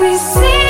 We see.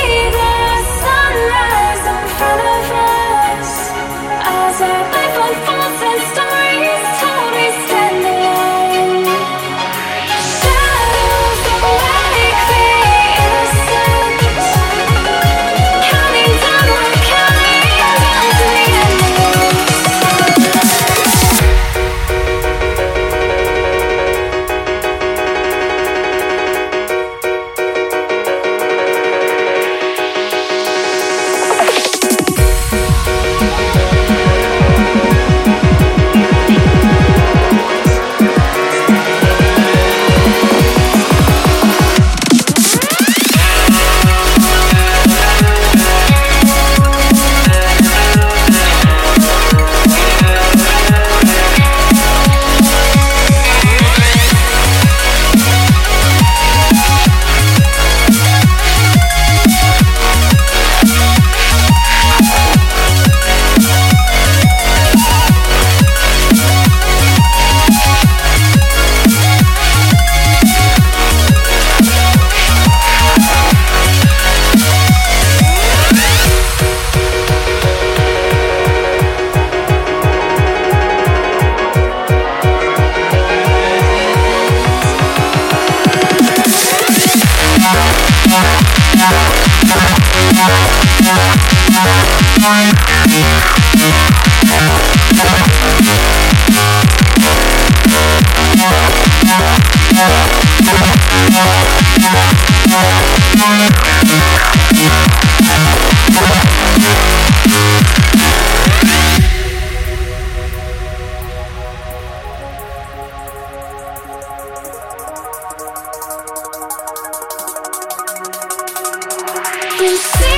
You see